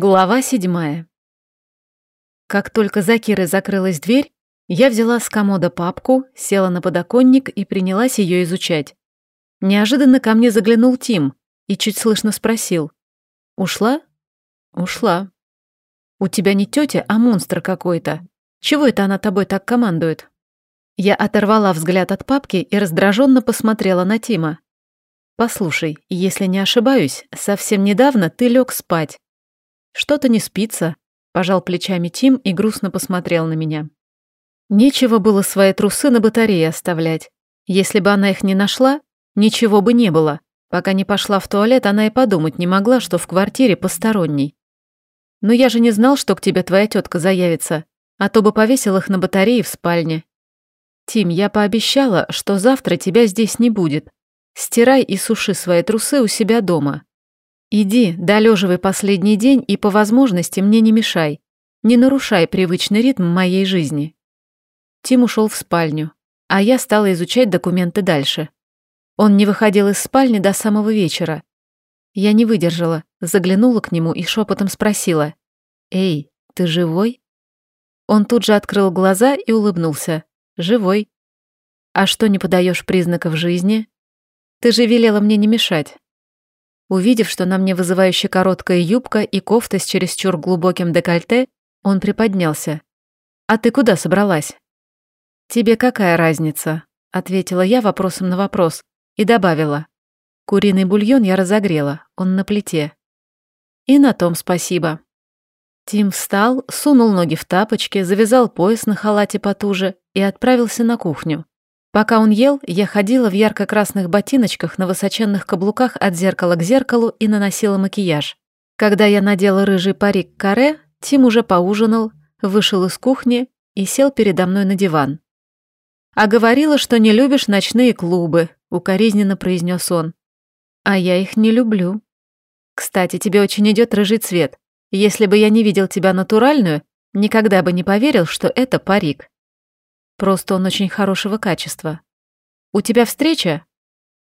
Глава седьмая. Как только за Кирой закрылась дверь, я взяла с комода папку, села на подоконник и принялась ее изучать. Неожиданно ко мне заглянул Тим и чуть слышно спросил. «Ушла?» «Ушла». «У тебя не тетя, а монстр какой-то. Чего это она тобой так командует?» Я оторвала взгляд от папки и раздраженно посмотрела на Тима. «Послушай, если не ошибаюсь, совсем недавно ты лег спать. «Что-то не спится», — пожал плечами Тим и грустно посмотрел на меня. Нечего было свои трусы на батарее оставлять. Если бы она их не нашла, ничего бы не было. Пока не пошла в туалет, она и подумать не могла, что в квартире посторонний. Но я же не знал, что к тебе твоя тетка заявится, а то бы повесил их на батарее в спальне. Тим, я пообещала, что завтра тебя здесь не будет. Стирай и суши свои трусы у себя дома. Иди, долеживай последний день и по возможности мне не мешай. Не нарушай привычный ритм моей жизни. Тим ушел в спальню, а я стала изучать документы дальше. Он не выходил из спальни до самого вечера. Я не выдержала, заглянула к нему и шепотом спросила. «Эй, ты живой?» Он тут же открыл глаза и улыбнулся. «Живой». «А что не подаешь признаков жизни?» «Ты же велела мне не мешать». Увидев, что на мне вызывающая короткая юбка и кофта с чересчур глубоким декольте, он приподнялся. «А ты куда собралась?» «Тебе какая разница?» — ответила я вопросом на вопрос и добавила. «Куриный бульон я разогрела, он на плите». «И на том спасибо». Тим встал, сунул ноги в тапочки, завязал пояс на халате потуже и отправился на кухню. Пока он ел, я ходила в ярко-красных ботиночках на высоченных каблуках от зеркала к зеркалу и наносила макияж. Когда я надела рыжий парик каре, Тим уже поужинал, вышел из кухни и сел передо мной на диван. «А говорила, что не любишь ночные клубы», — укоризненно произнес он. «А я их не люблю. Кстати, тебе очень идет рыжий цвет. Если бы я не видел тебя натуральную, никогда бы не поверил, что это парик». Просто он очень хорошего качества. У тебя встреча?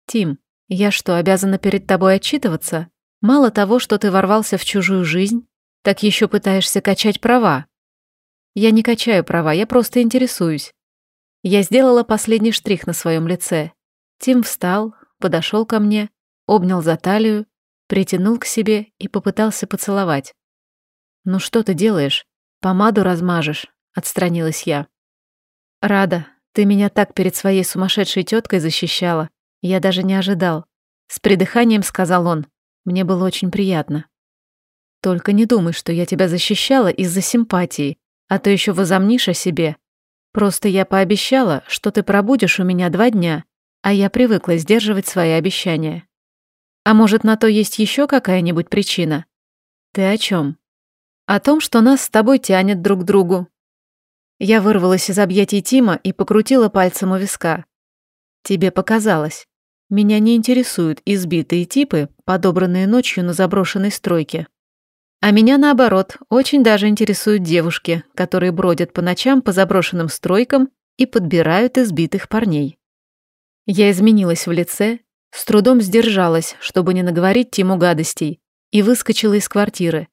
Тим, я что, обязана перед тобой отчитываться? Мало того, что ты ворвался в чужую жизнь, так еще пытаешься качать права. Я не качаю права, я просто интересуюсь. Я сделала последний штрих на своем лице. Тим встал, подошел ко мне, обнял за талию, притянул к себе и попытался поцеловать. «Ну что ты делаешь? Помаду размажешь», — отстранилась я. «Рада, ты меня так перед своей сумасшедшей теткой защищала. Я даже не ожидал». С придыханием сказал он. Мне было очень приятно. «Только не думай, что я тебя защищала из-за симпатии, а то еще возомнишь о себе. Просто я пообещала, что ты пробудешь у меня два дня, а я привыкла сдерживать свои обещания. А может, на то есть еще какая-нибудь причина? Ты о чем? О том, что нас с тобой тянет друг к другу, я вырвалась из объятий Тима и покрутила пальцем у виска. «Тебе показалось. Меня не интересуют избитые типы, подобранные ночью на заброшенной стройке. А меня, наоборот, очень даже интересуют девушки, которые бродят по ночам по заброшенным стройкам и подбирают избитых парней». Я изменилась в лице, с трудом сдержалась, чтобы не наговорить Тиму гадостей, и выскочила из квартиры,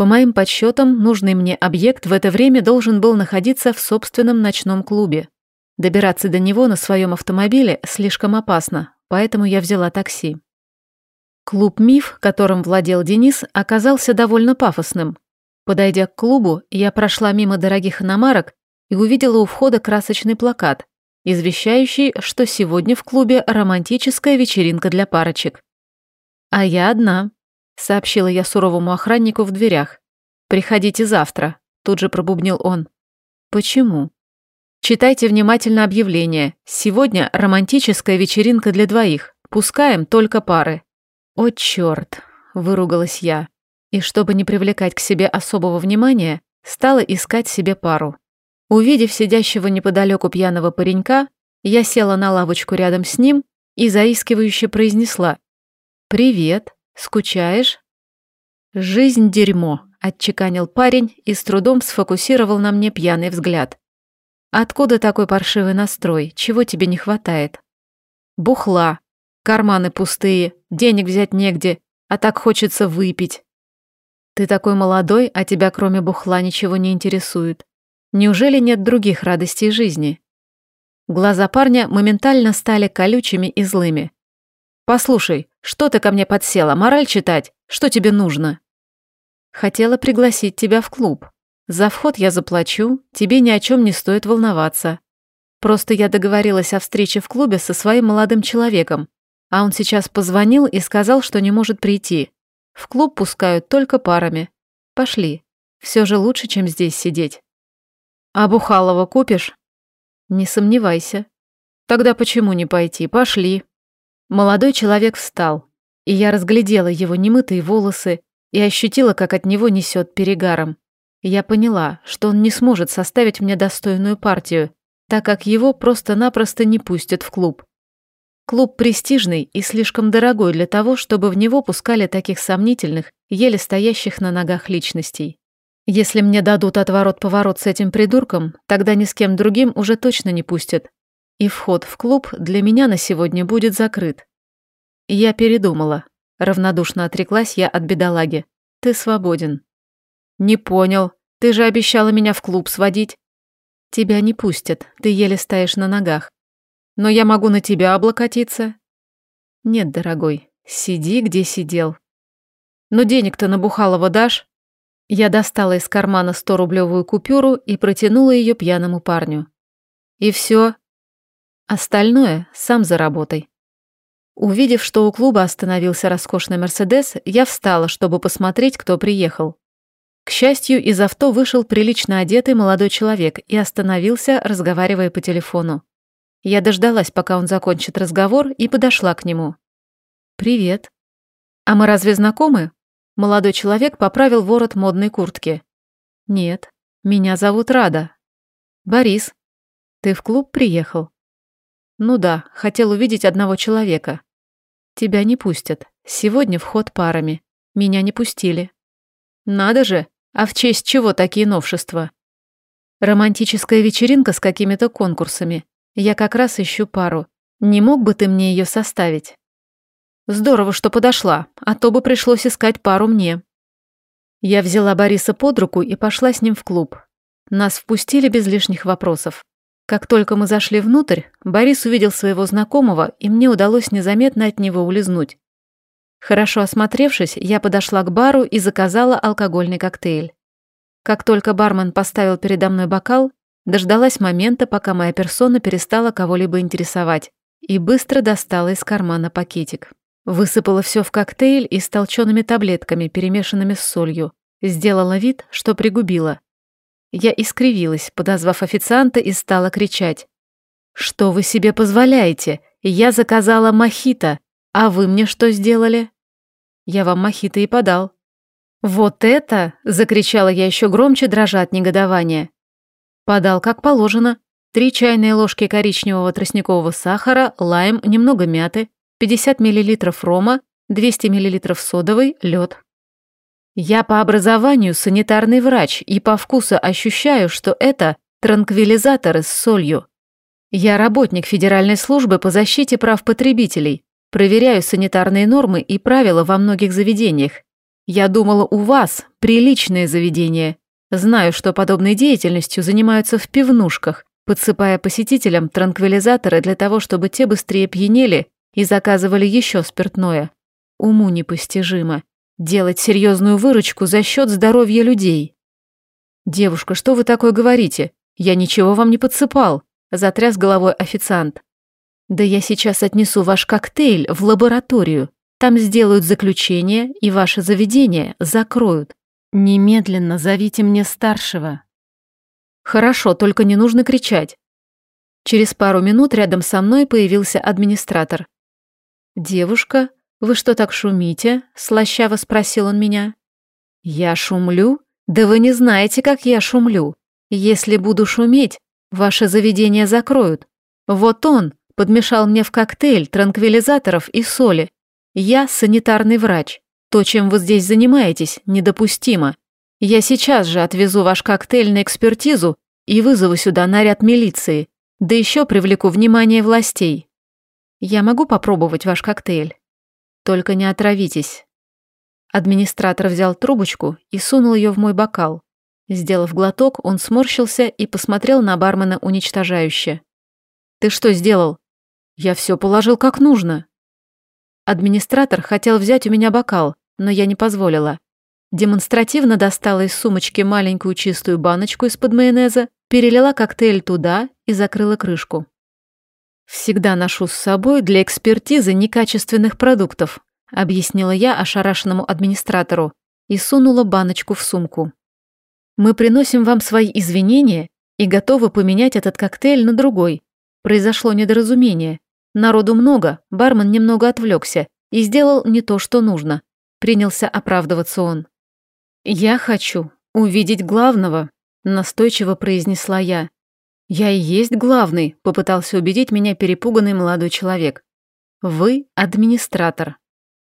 по моим подсчетам, нужный мне объект в это время должен был находиться в собственном ночном клубе. Добираться до него на своем автомобиле слишком опасно, поэтому я взяла такси. Клуб «Миф», которым владел Денис, оказался довольно пафосным. Подойдя к клубу, я прошла мимо дорогих иномарок и увидела у входа красочный плакат, извещающий, что сегодня в клубе романтическая вечеринка для парочек. А я одна сообщила я суровому охраннику в дверях. «Приходите завтра», — тут же пробубнил он. «Почему?» «Читайте внимательно объявление. Сегодня романтическая вечеринка для двоих. Пускаем только пары». «О, чёрт!» — выругалась я. И чтобы не привлекать к себе особого внимания, стала искать себе пару. Увидев сидящего неподалеку пьяного паренька, я села на лавочку рядом с ним и заискивающе произнесла «Привет». Скучаешь?» «Жизнь — дерьмо», — отчеканил парень и с трудом сфокусировал на мне пьяный взгляд. «Откуда такой паршивый настрой? Чего тебе не хватает?» «Бухла. Карманы пустые, денег взять негде, а так хочется выпить». Ты такой молодой, а тебя кроме бухла ничего не интересует. Неужели нет других радостей жизни? Глаза парня моментально стали колючими и злыми. «Послушай, что ты ко мне подсела, мораль читать? Что тебе нужно?» «Хотела пригласить тебя в клуб. За вход я заплачу, тебе ни о чем не стоит волноваться. Просто я договорилась о встрече в клубе со своим молодым человеком, а он сейчас позвонил и сказал, что не может прийти. В клуб пускают только парами. Пошли. Все же лучше, чем здесь сидеть. А Бухалова купишь? Не сомневайся. Тогда почему не пойти? Пошли. Молодой человек встал, и я разглядела его немытые волосы и ощутила, как от него несет перегаром. Я поняла, что он не сможет составить мне достойную партию, так как его просто-напросто не пустят в клуб. Клуб престижный и слишком дорогой для того, чтобы в него пускали таких сомнительных, еле стоящих на ногах личностей. Если мне дадут отворот-поворот с этим придурком, тогда ни с кем другим уже точно не пустят. И вход в клуб для меня на сегодня будет закрыт. Я передумала. Равнодушно отреклась я от бедолаги. Ты свободен. Не понял. Ты же обещала меня в клуб сводить. Тебя не пустят, ты еле стоишь на ногах. Но я могу на тебя облокотиться. Нет, дорогой, сиди, где сидел. Но денег-то на Бухалова дашь? Я достала из кармана 100-рублевую купюру и протянула ее пьяному парню. И все. Остальное сам заработай. Увидев, что у клуба остановился роскошный Мерседес, я встала, чтобы посмотреть, кто приехал. К счастью, из авто вышел прилично одетый молодой человек и остановился, разговаривая по телефону. Я дождалась, пока он закончит разговор, и подошла к нему. «Привет. А мы разве знакомы?» Молодой человек поправил ворот модной куртки. «Нет, меня зовут Рада. Борис, ты в клуб приехал?» «Ну да, хотел увидеть одного человека. Тебя не пустят. Сегодня вход парами. Меня не пустили. Надо же, а в честь чего такие новшества? Романтическая вечеринка с какими-то конкурсами. Я как раз ищу пару. Не мог бы ты мне ее составить? Здорово, что подошла, а то бы пришлось искать пару мне. Я взяла Бориса под руку и пошла с ним в клуб. Нас впустили без лишних вопросов. Как только мы зашли внутрь, Борис увидел своего знакомого, и мне удалось незаметно от него улизнуть. Хорошо осмотревшись, я подошла к бару и заказала алкогольный коктейль. Как только бармен поставил передо мной бокал, дождалась момента, пока моя персона перестала кого-либо интересовать, и быстро достала из кармана пакетик. Высыпала все в коктейль и с толчеными таблетками, перемешанными с солью. Сделала вид, что пригубила. Я искривилась, подозвав официанта, и стала кричать. «Что вы себе позволяете? Я заказала мохито!» «А вы мне что сделали?» «Я вам мохито и подал». «Вот это!» — закричала я еще громче, дрожа от негодования. «Подал как положено. Три чайные ложки коричневого тростникового сахара, лайм, немного мяты, 50 мл рома, 200 мл содовый, лед. Я по образованию санитарный врач и по вкусу ощущаю, что это транквилизаторы с солью. Я работник Федеральной службы по защите прав потребителей, Проверяю санитарные нормы и правила во многих заведениях. Я думала, у вас приличное заведение. Знаю, что подобной деятельностью занимаются в пивнушках, подсыпая посетителям транквилизаторы для того, чтобы те быстрее пьянели и заказывали еще спиртное. Уму непостижимо. Делать серьезную выручку за счет здоровья людей. «Девушка, что вы такое говорите? Я ничего вам не подсыпал», – затряс головой официант. Да я сейчас отнесу ваш коктейль в лабораторию. Там сделают заключение, и ваше заведение закроют. Немедленно зовите мне старшего. Хорошо, только не нужно кричать. Через пару минут рядом со мной появился администратор. «Девушка, вы что так шумите?» – слащаво спросил он меня. «Я шумлю? Да вы не знаете, как я шумлю. Если буду шуметь, ваше заведение закроют. Вот он, подмешал мне в коктейль транквилизаторов и соли. Я санитарный врач. То, чем вы здесь занимаетесь, недопустимо. Я сейчас же отвезу ваш коктейль на экспертизу и вызову сюда наряд милиции, да еще привлеку внимание властей. Я могу попробовать ваш коктейль? Только не отравитесь. Администратор взял трубочку и сунул ее в мой бокал. Сделав глоток, он сморщился и посмотрел на бармена уничтожающе. «Ты что сделал?» «Я все положил как нужно». Администратор хотел взять у меня бокал, но я не позволила. Демонстративно достала из сумочки маленькую чистую баночку из-под майонеза, перелила коктейль туда и закрыла крышку. «Всегда ношу с собой для экспертизы некачественных продуктов», объяснила я ошарашенному администратору и сунула баночку в сумку. «Мы приносим вам свои извинения и готовы поменять этот коктейль на другой. Произошло недоразумение. Народу много, бармен немного отвлекся и сделал не то, что нужно. Принялся оправдываться он. «Я хочу увидеть главного», — настойчиво произнесла я. «Я и есть главный», — попытался убедить меня перепуганный молодой человек. «Вы администратор.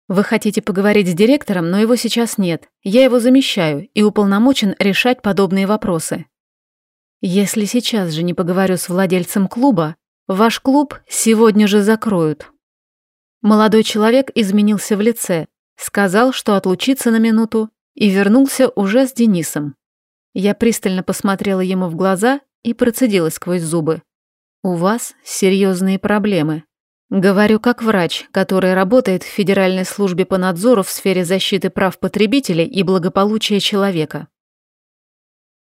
Вы хотите поговорить с директором, но его сейчас нет. Я его замещаю и уполномочен решать подобные вопросы. Если сейчас же не поговорю с владельцем клуба, ваш клуб сегодня же закроют». Молодой человек изменился в лице, сказал, что отлучится на минуту и вернулся уже с Денисом. Я пристально посмотрела ему в глаза и процедила сквозь зубы. «У вас серьезные проблемы». Говорю как врач, который работает в Федеральной службе по надзору в сфере защиты прав потребителей и благополучия человека.